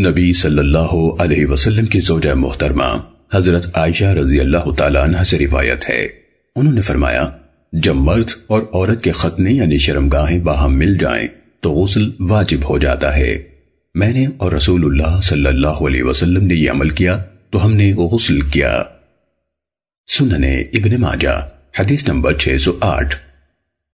نبی صلی اللہ علیہ وسلم کی زوجہ محترمہ حضرت عائشہ رضی اللہ تعالیٰ عنہ سے روایت ہے۔ انہوں نے فرمایا، جب مرد اور عورت کے ختنے یعنی شرمگاہیں باہم مل جائیں تو غسل واجب ہو جاتا ہے۔ میں نے اور رسول اللہ صلی اللہ علیہ وسلم نے یہ عمل کیا تو ہم نے غسل کیا۔ سننے ابن ماجہ، حدیث نمبر 608